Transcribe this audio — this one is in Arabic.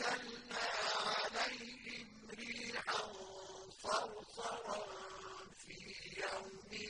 أَرْسَلْنَا عَلَيْهِمْ رِيحًا صَرْصَرًا فِي يَوْمِ